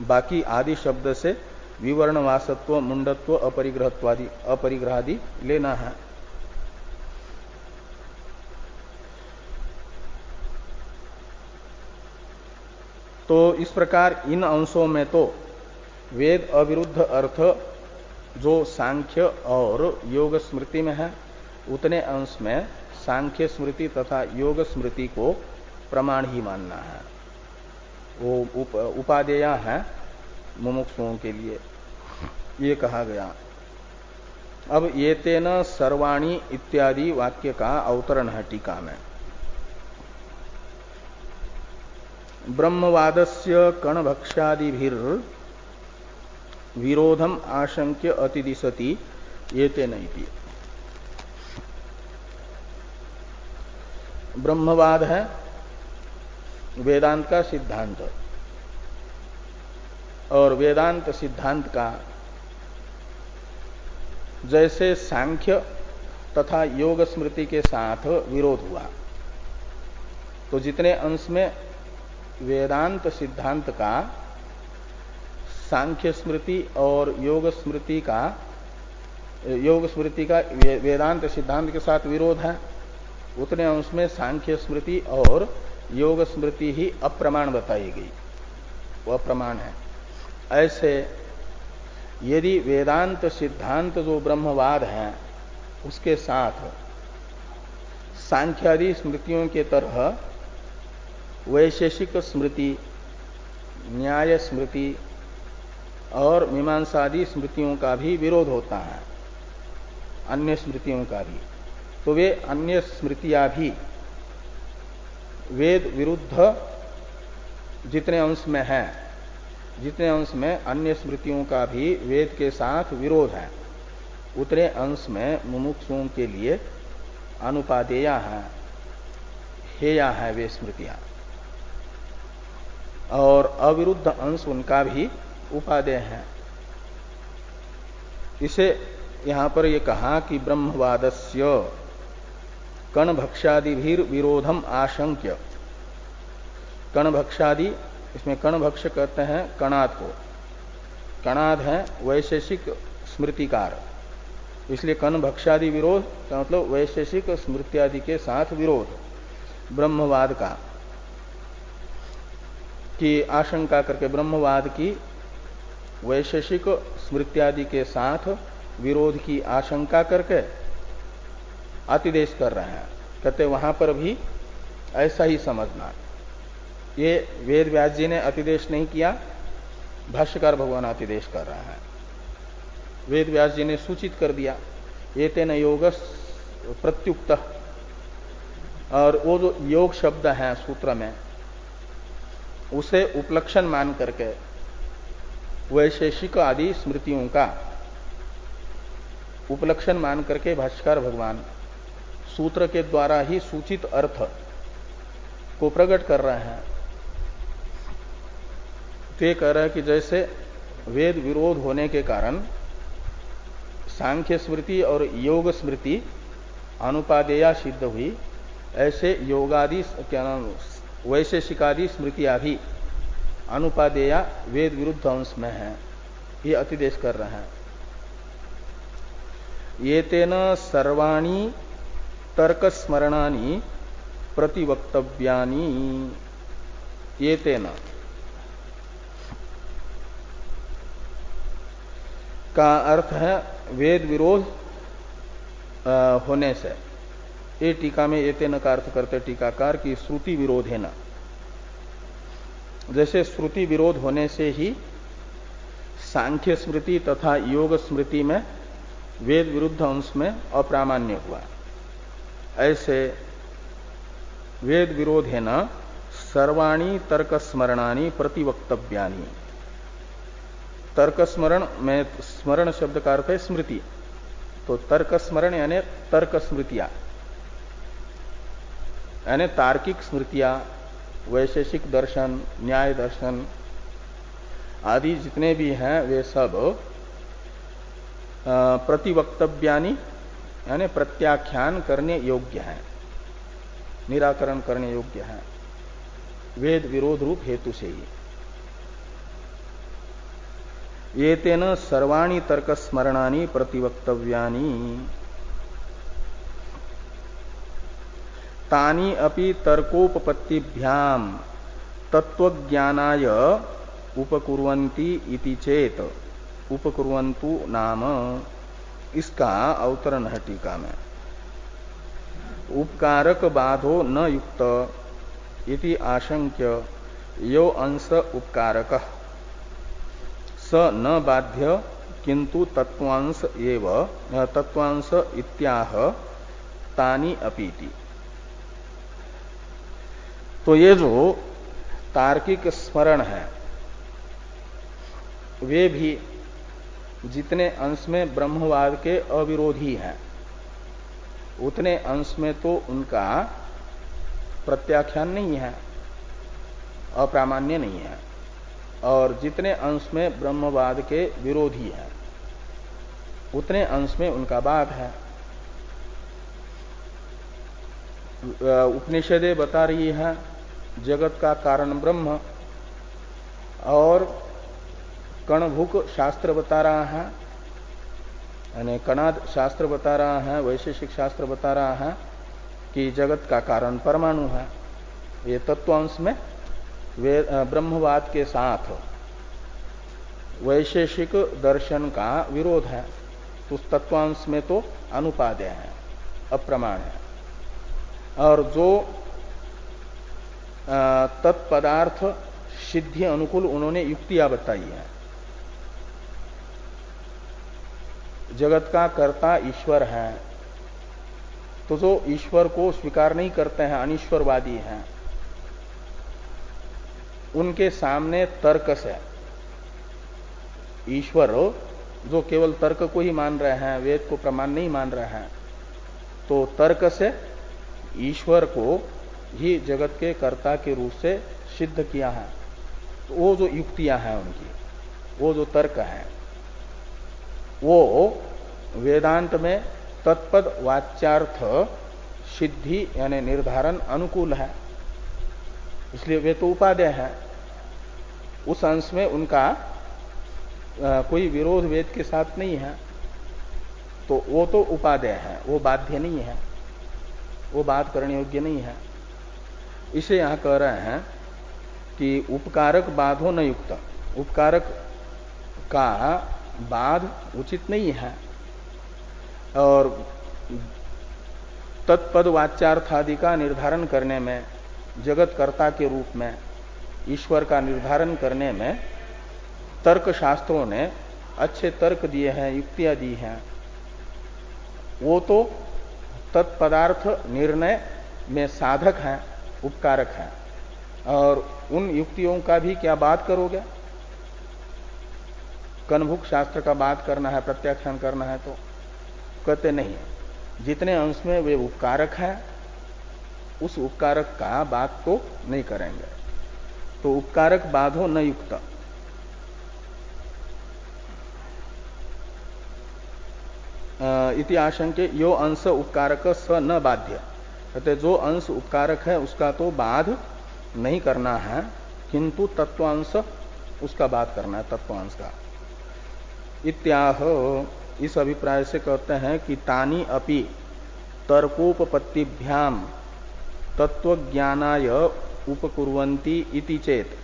बाकी आदि शब्द से विवर्णवासत्व, मुंडत्व, अपरिग्रहत्वादि, अपरिग्रहादि लेना है। तो इस प्रकार इन अंशों में तो वेद अविरुद्ध अर्थ, जो सांख्य और योग स्मृति में है, उतने अंश में सांख्य स्मृति तथा योग स्मृति को प्रमाण ही मानना है। वो उप, उपादेया है मुमुक्षुओं के लिए। ये कहा गया। अब ये तेन सर्वाणी इत्यादि वाक्य का अवतरण है टीका में। ब्रह्मवाद ब्रह्मवादस्य कणभक्षादिभिर विरोधम आशंक्य अतिदिशति ये तेन ब्रह्मवाद है वेदांत का सिद्धांत। और वेदांत सिद्धांत का जैसे सांख्य तथा योग स्मृति के साथ विरोध हुआ तो जितने अंश में वेदांत सिद्धांत का, सांख्य स्मृति और योग स्मृति का, योग स्मृति का वेदांत सिद्धांत के साथ विरोध है, उतने अंश में सांख्य स्मृति और योग स्मृति ही अप्रमाण बताई गई। वह प्रमाण है। ऐसे यदि वेदांत सिद्धांत जो ब्रह्मवाद है, उसके साथ सांख्यादि स्मृतियों के तरह वैशेषिक स्मृति, न्याय स्मृति और मीमांसादि स्मृतियों का भी विरोध होता है। अन्य स्मृतियों का भी। तो वे अन्य स्मृतियाँ भी वेद विरुद्ध जितने अंश में है, जितने अंश में अन्य स्मृतियों का भी वेद के साथ विरोध है, उतने अंश में मुमुक्षुओं के लिए अनुपादेया है, हेया है वे स्मृतियाँ। और अविरुद्ध अंश उनका भी उपादेय है। इसे यहाँ पर यह कहा कि ब्रह्मवादस्य कण भक्षादि विरोधम आशंक्य कण भक्षादि इसमें कण भक्ष कहते हैं कणाद को। कणाद है वैशेषिक स्मृतिकार। इसलिए कण भक्षादि विरोध का मतलब वैशेषिक स्मृत्यादि के साथ विरोध, ब्रह्मवाद का। की आशंका करके ब्रह्मवाद की वैशेषिक स्मृत्यादि के साथ विरोध की आशंका करके अतिदेश कर रहे हैं। कहते वहाँ पर भी ऐसा ही समझना ये वेद व्यास जी ने अतिदेश नहीं किया, भाष्यकार भगवान अतिदेश कर रहे हैं। वेद व्यास जी ने सूचित कर दिया ये तेन योग प्रत्युक्त। और वो जो योग शब्द है सूत्र में, उसे उपलक्षण मान करके वैशेषिक आदि स्मृतियों का उपलक्षण मान करके भाष्कर भगवान सूत्र के द्वारा ही सूचित अर्थ को प्रकट कर रहे हैं। तो कह रहे हैं कि जैसे वेद विरोध होने के कारण सांख्य स्मृति और योग स्मृति अनुपादेया सिद्ध हुई, ऐसे योगादि क्या नाम, वैशेषिकादि स्मृतियाँ भी अनुपादेया वेद विरुद्ध अंश में है। ये अतिदेश कर रहे हैं। ये तेन सर्वाणी तर्क स्मरणानी प्रतिवक्तव्यानी ये तेन का अर्थ है, वेद विरोध होने से। ये टीका में ये तेन का अर्थ करते टीकाकार की श्रुति विरोध है ना। जैसे श्रुति विरोध होने से ही सांख्य स्मृति तथा योग स्मृति में वेद विरुद्ध अंश में अप्रामाण्य हुआ। ऐसे वेद विरोध है न, सर्वाणी तर्क स्मरणानी प्रतिवक्तव्यानी। तर्क स्मरण में स्मरण शब्द का अर्थ है स्मृति। तो तर्क स्मरण यानी तर्क स्मृतियाँ यानी तार्किक स्मृतियाँ, वैशेषिक दर्शन, न्याय दर्शन आदि जितने भी हैं, वे सब प्रतिवक्तव्यानी यानी प्रत्याख्यान करने योग्य है, निराकरण करने योग्य है, वेद विरोध रूप हेतु से ही। ये तेन सर्वाणी तर्क स्मरणानी प्रतिवक्तव्यानी। तानी अपि तर्कोपपत्तिभ्याम तत्वज्ञानाय उपकुर्वन्ति इति चेत, उपकुर्वन्तु नाम। इसका अवतरण है टीका में। उपकारक बाधो न युक्त इति आशंक्य यो अंश उपकारक। स न बाध्य, किंतु तत्वांश एव तत्वांश इत्याह, तानी अपीति। तो ये जो तार्किक स्मरण है, वे भी जितने अंश में ब्रह्मवाद के अविरोधी हैं, उतने अंश में तो उनका प्रत्याख्यान नहीं है, अप्रामाण्य नहीं है, और जितने अंश में ब्रह्मवाद के विरोधी हैं, उतने अंश में उनका वाद है। उपनिषदे बता रही है, जगत का कारण ब्रह्म, और कणभुक शास्त्र बता रहा है यानी कणाद शास्त्र बता रहा है वैशेषिक शास्त्र बता रहा है कि जगत का कारण परमाणु है। ये तत्वांश में ब्रह्मवाद के साथ वैशेषिक दर्शन का विरोध है। तो उस तत्वांश में तो अनुपाद्य है, अप्रमाण है। और जो तत्पदार्थ सिद्धि अनुकूल उन्होंने युक्तियाँ बताई है। जगत का कर्ता ईश्वर है। तो जो ईश्वर को स्वीकार नहीं करते हैं अनिश्वरवादी हैं। उनके सामने तर्क से। ईश्वर जो केवल तर्क को ही मान रहे हैं, वेद को प्रमाण नहीं मान रहे हैं तो तर्क से ईश्वर को ही जगत के कर्ता के रूप से सिद्ध किया है। तो वो जो युक्तियाँ हैं उनकी, वो जो तर्क है। वो वेदांत में तत्पद वाच्यार्थ सिद्धि यानी निर्धारण अनुकूल है। इसलिए वे तो उपादेय है। उस अंश में उनका आ, कोई विरोध वेद के साथ नहीं है। तो वो तो उपादेय है। वो बाध्य नहीं है। वो बात करने योग्य नहीं है। इसे यहाँ कह रहे हैं कि उपकारक बाधो न युक्त। उपकारक का बाध उचित नहीं है। और तत्पद वाच्यार्थ आदि का निर्धारण करने में, जगतकर्ता के रूप में, ईश्वर का निर्धारण करने में तर्क शास्त्रों ने अच्छे तर्क दिए हैं, युक्तियाँ दी हैं। वो तो तत्पदार्थ निर्णय में साधक हैं, उपकारक हैं। और उन युक्तियों का भी क्या बात करोगे? कनभुक शास्त्र का बात करना है प्रत्याख्यान करना है तो कहते नहीं जितने अंश में वे उपकारक है, उस उपकारक का बात तो नहीं करेंगे। तो उपकारक बाधो न युक्त। इति आशंके, यो अंश उपकारक स न बाध्य। कहते जो अंश उपकारक है, उसका तो बाध नहीं करना है, किंतु तत्वांश, उसका बात करना है, तत्वांश का। इत्याह। इस अभिप्राय से कहते हैं कि तानी अपि तर्कोपत्तिभ्याम तत्वज्ञानाय उपकुर्वन्ति इति चेत।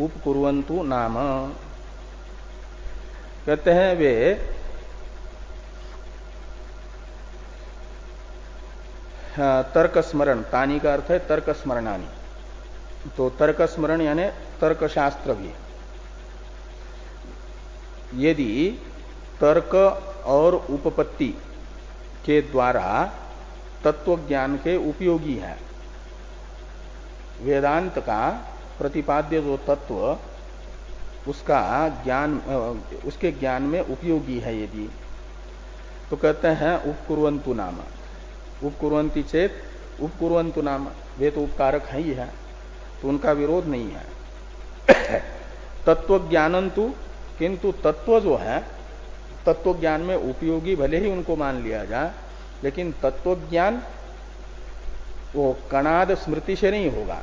उपकुर्वन्तु नाम। कहते हैं वे तर्क स्मरण तानी का अर्थ है तर्क स्मरणानी तो तर्क स्मरण यानी तर्क शास्त्र भी यदि तर्क और उपपत्ति के द्वारा तत्व ज्ञान के उपयोगी है। वेदांत का प्रतिपाद्य जो तत्व, उसका ज्ञान, उसके ज्ञान में उपयोगी है यदि। तो कहते हैं उपकुरंतु नाम। उपकुरंती चेत उपकुरंतु नाम। वे तो उपकारक है ही है तो उनका विरोध नहीं है। तत्व ज्ञानंतु किंतु तत्व जो है तत्व ज्ञान में उपयोगी भले ही उनको मान लिया जाए, लेकिन तत्व ज्ञान वो कणाद स्मृति से नहीं होगा।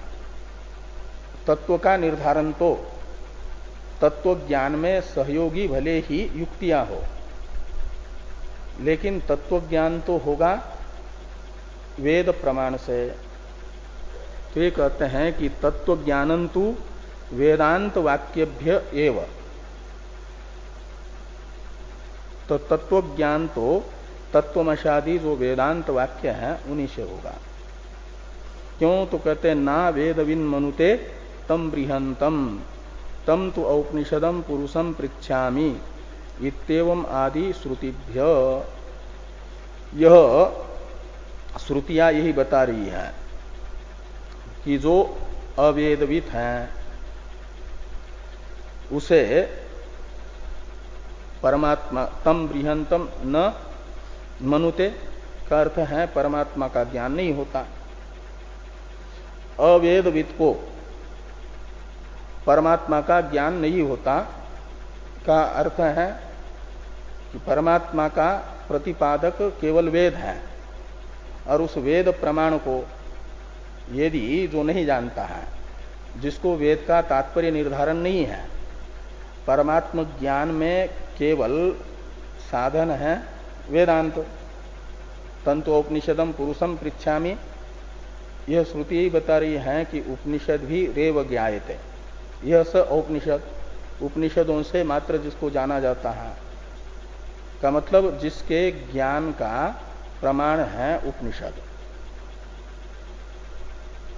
तत्व का निर्धारण तो तत्व ज्ञान में सहयोगी भले ही युक्तियाँ हो, लेकिन तत्व ज्ञान तो होगा वेद प्रमाण से। तो ये कहते हैं कि तत्व ज्ञानंतु वेदांत वाक्यभ्य एव। तो तत्व ज्ञान तो तत्वमशादी जो वेदांत वाक्य है, उन्हीं से होगा। क्यों? तो कहते ना वेदविन मनुते तम बृहंतम, तम तो औपनिषदम पुरुषम पृछामी आदि श्रुतिभ्य। यह श्रुतियाँ यही बता रही है कि जो अवेदवित हैं, उसे परमात्मा तम बृहंतम न मनुते का अर्थ है परमात्मा का ज्ञान नहीं होता। अवेदवित को परमात्मा का ज्ञान नहीं होता का अर्थ है कि परमात्मा का प्रतिपादक केवल वेद है और उस वेद प्रमाण को यदि जो नहीं जानता है, जिसको वेद का तात्पर्य निर्धारण नहीं है, परमात्म ज्ञान में केवल साधन है वेदांत। तंतुपनिषदम पुरुषम पृछामी यह श्रुति ही बता रही है कि उपनिषद भी रेव ज्ञाते यह स औपनिषद। उपनिषदों से मात्र जिसको जाना जाता है। का मतलब जिसके ज्ञान का प्रमाण है उपनिषद।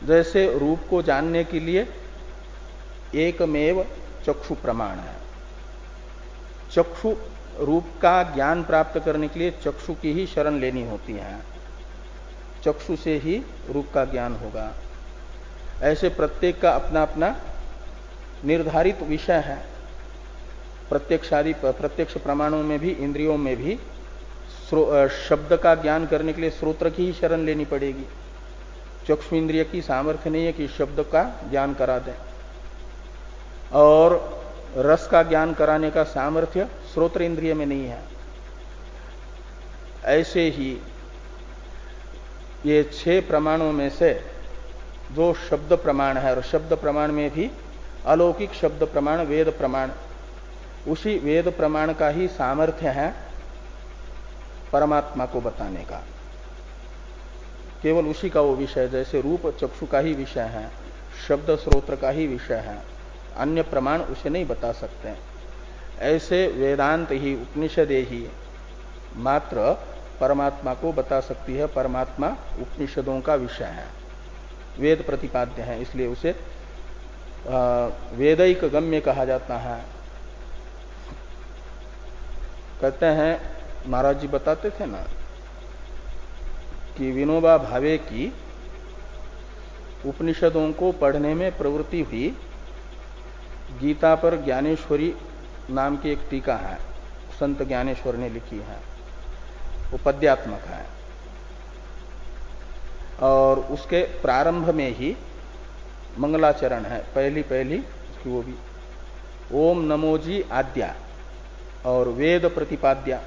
जैसे रूप को जानने के लिए एकमेव चक्षु प्रमाण है। चक्षु रूप का ज्ञान प्राप्त करने के लिए चक्षु की ही शरण लेनी होती है। चक्षु से ही रूप का ज्ञान होगा। ऐसे प्रत्येक का अपना अपना निर्धारित विषय है। प्रत्यक्षादि, प्रत्यक्ष प्रमाणों में भी, इंद्रियों में भी शब्द का ज्ञान करने के लिए स्रोत्र की ही शरण लेनी पड़ेगी। चक्षु इंद्रिय की सामर्थ्य नहीं है कि शब्द का ज्ञान करा दें। और रस का ज्ञान कराने का सामर्थ्य स्रोत्र इंद्रिय में नहीं है। ऐसे ही ये छह प्रमाणों में से जो शब्द प्रमाण है और शब्द प्रमाण में भी अलौकिक शब्द प्रमाण, वेद प्रमाण, उसी वेद प्रमाण का ही सामर्थ्य है परमात्मा को बताने का। केवल उसी का वो विषय, जैसे रूप चक्षु का ही विषय है, शब्द स्रोत्र का ही विषय है। अन्य प्रमाण उसे नहीं बता सकते ऐसे वेदांत ही, उपनिषद ही मात्र परमात्मा को बता सकती है। परमात्मा उपनिषदों का विषय है। वेद प्रतिपाद्य है, इसलिए उसे वेदिक गम्य कहा जाता है। कहते हैं, महाराज जी बताते थे ना कि विनोबा भावे की उपनिषदों को पढ़ने में प्रवृत्ति हुई गीता पर ज्ञानेश्वरी नाम की एक टीका है। संत ज्ञानेश्वर ने लिखी है। वो पद्यात्मक है। और उसके प्रारंभ में ही मंगलाचरण है। पहली पहली उसकी वो भी। ओम नमोजी आद्या और वेद प्रतिपाद्या।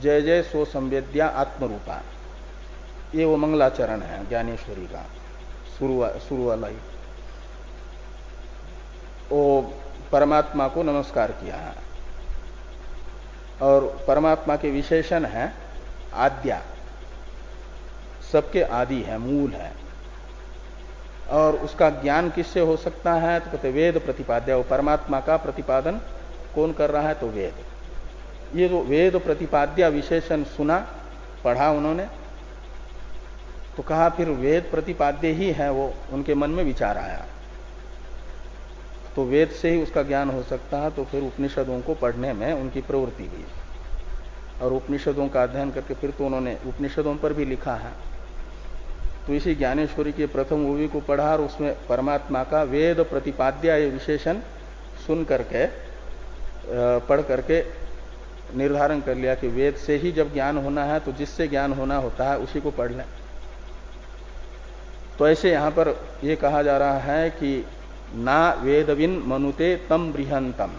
जय जय सो संवेद्या आत्मरूपा। ये वो मंगलाचरण है ज्ञानेश्वरी का। शुरू वाला ही वो परमात्मा को नमस्कार किया है। और परमात्मा के विशेषण है, आद्या। सबके आदि है, मूल है। और उसका ज्ञान किससे हो सकता है? तो कहते वेद प्रतिपाद्य। वो परमात्मा का प्रतिपादन कौन कर रहा है? तो वेद। ये जो वेद प्रतिपाद्य विशेषण सुना, पढ़ा उन्होंने तो कहा फिर वेद प्रतिपाद्य ही है वो, उनके मन में विचार आया। तो वेद से ही उसका ज्ञान हो सकता है तो फिर उपनिषदों को पढ़ने में उनकी प्रवृत्ति हुई। और उपनिषदों का अध्ययन करके फिर तो उन्होंने उपनिषदों पर भी लिखा है। तो इसी ज्ञानेश्वरी के प्रथम मूवी को पढ़ा और उसमें परमात्मा का वेद प्रतिपाद्य विशेषण सुन करके पढ़ करके निर्धारण कर लिया कि वेद से ही जब ज्ञान होना है तो जिससे ज्ञान होना होता है, उसी को पढ़ लें। तो ऐसे यहाँ पर यह कहा जा रहा है कि ना वेदविन मनुते तम बृहंतम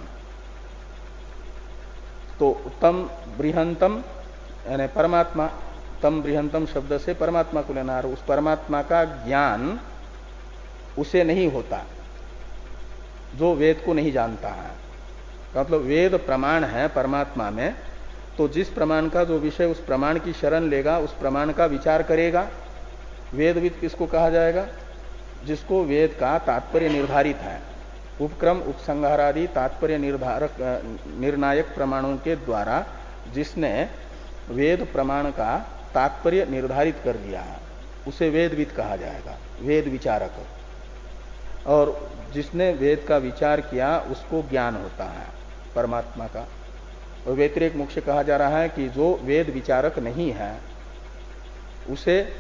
तो तम बृहंतम यानी परमात्मा, तम बृहंतम शब्द से परमात्मा को लेना उस परमात्मा का ज्ञान उसे नहीं होता, जो वेद को नहीं जानता है। मतलब वेद प्रमाण है परमात्मा में तो जिस प्रमाण का जो विषय उस प्रमाण की शरण लेगा, उस प्रमाण का विचार करेगा वेदविद किसको कहा जाएगा। जिसको वेद का तात्पर्य निर्धारित है। उपक्रम, उपसंहारादि तात्पर्य निर्धारक निर्णायक प्रमाणों के द्वारा जिसने वेद प्रमाण का तात्पर्य निर्धारित कर लिया है, उसे वेदविद कहा जाएगा, वेद विचारक। और जिसने वेद का विचार किया, उसको ज्ञान होता है, परमात्मा का। और व्यतिरिक मुख्य कहा जा रहा है कि जो वेद विचारक नहीं है, उसे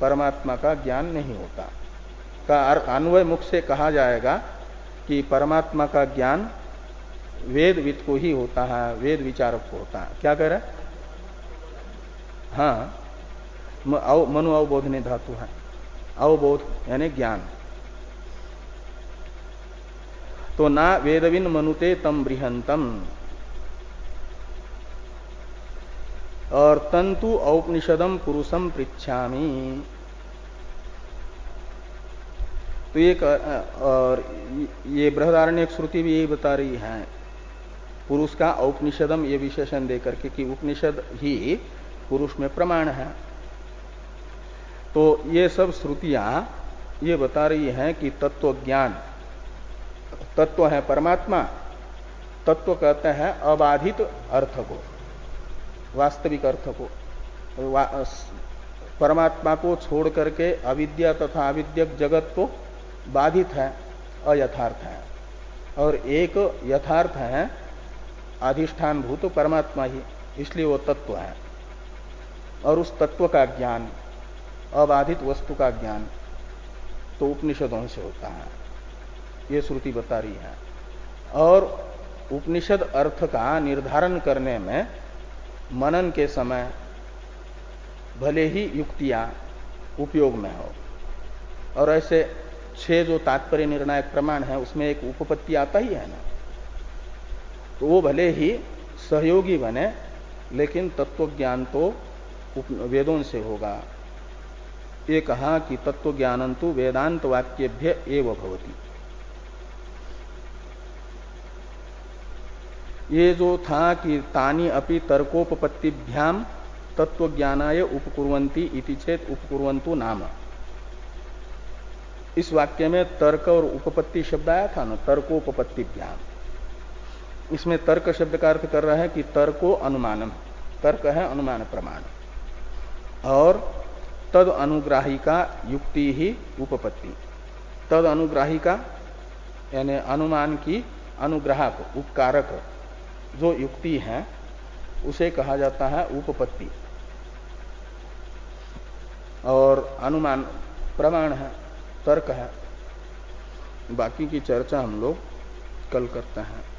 परमात्मा का ज्ञान नहीं होता। का अन्वय मुख से कहा जाएगा कि परमात्मा का ज्ञान वेद को ही होता है, वेद विचारक को होता है। क्या कह रहे हाँ? मनु अवबोधने धातु है। अवबोध यानी ज्ञान। तो ना वेदविन मनुते तम बृहंतम। और तंतु औपनिषदम पुरुषम पृछामी तो एक और ये बृहदारण्य श्रुति भी यही बता रही है। पुरुष का औपनिषदम ये विशेषण देकर के कि उपनिषद ही पुरुष में प्रमाण है। तो ये सब श्रुतियाँ ये बता रही हैं कि तत्व ज्ञान तत्व है परमात्मा तत्व कहते हैं अबाधित अर्थ को वास्तविक अर्थ को। वा, परमात्मा को छोड़ करके अविद्या तथा अविद्यक जगत तो बाधित है, अयथार्थ है। और एक यथार्थ है अधिष्ठान भूत परमात्मा ही, इसलिए वो तत्व है। और उस तत्व का ज्ञान, अबाधित वस्तु का ज्ञान तो उपनिषदों से होता है। ये श्रुति बता रही है। और उपनिषद अर्थ का निर्धारण करने में मनन के समय भले ही युक्तियाँ उपयोग में हो, और ऐसे छह जो तात्पर्य निर्णायक प्रमाण है, उसमें एक उपपत्ति आता ही है ना। तो वो भले ही सहयोगी बने, लेकिन तत्व ज्ञान तो वेदों से होगा। ये कहा कि तत्व ज्ञानंतु वेदांत वाक्यभ्य एवं भवती। ये जो था कि तानी अपि तर्कोपत्तिभ्याम तत्व ज्ञानाय उपकुरंती इति चेत उपकुरंतु नाम। इस वाक्य में तर्क और उपपत्ति शब्द आया था ना? तर्कोपत्तिभ्याम इसमें तर्क शब्द का अर्थ कर रहा है कि तर्को अनुमानम, तर्क है अनुमान प्रमाण। और तद अनुग्राहिका युक्ति ही उपपत्ति। तद अनुग्राहिका, यानी अनुमान की अनुग्राहक, उपकारक, जो युक्ति है, उसे कहा जाता है उपपत्ति। और अनुमान प्रमाण है। तर्क है। बाकी की चर्चा हम लोग कल करते हैं।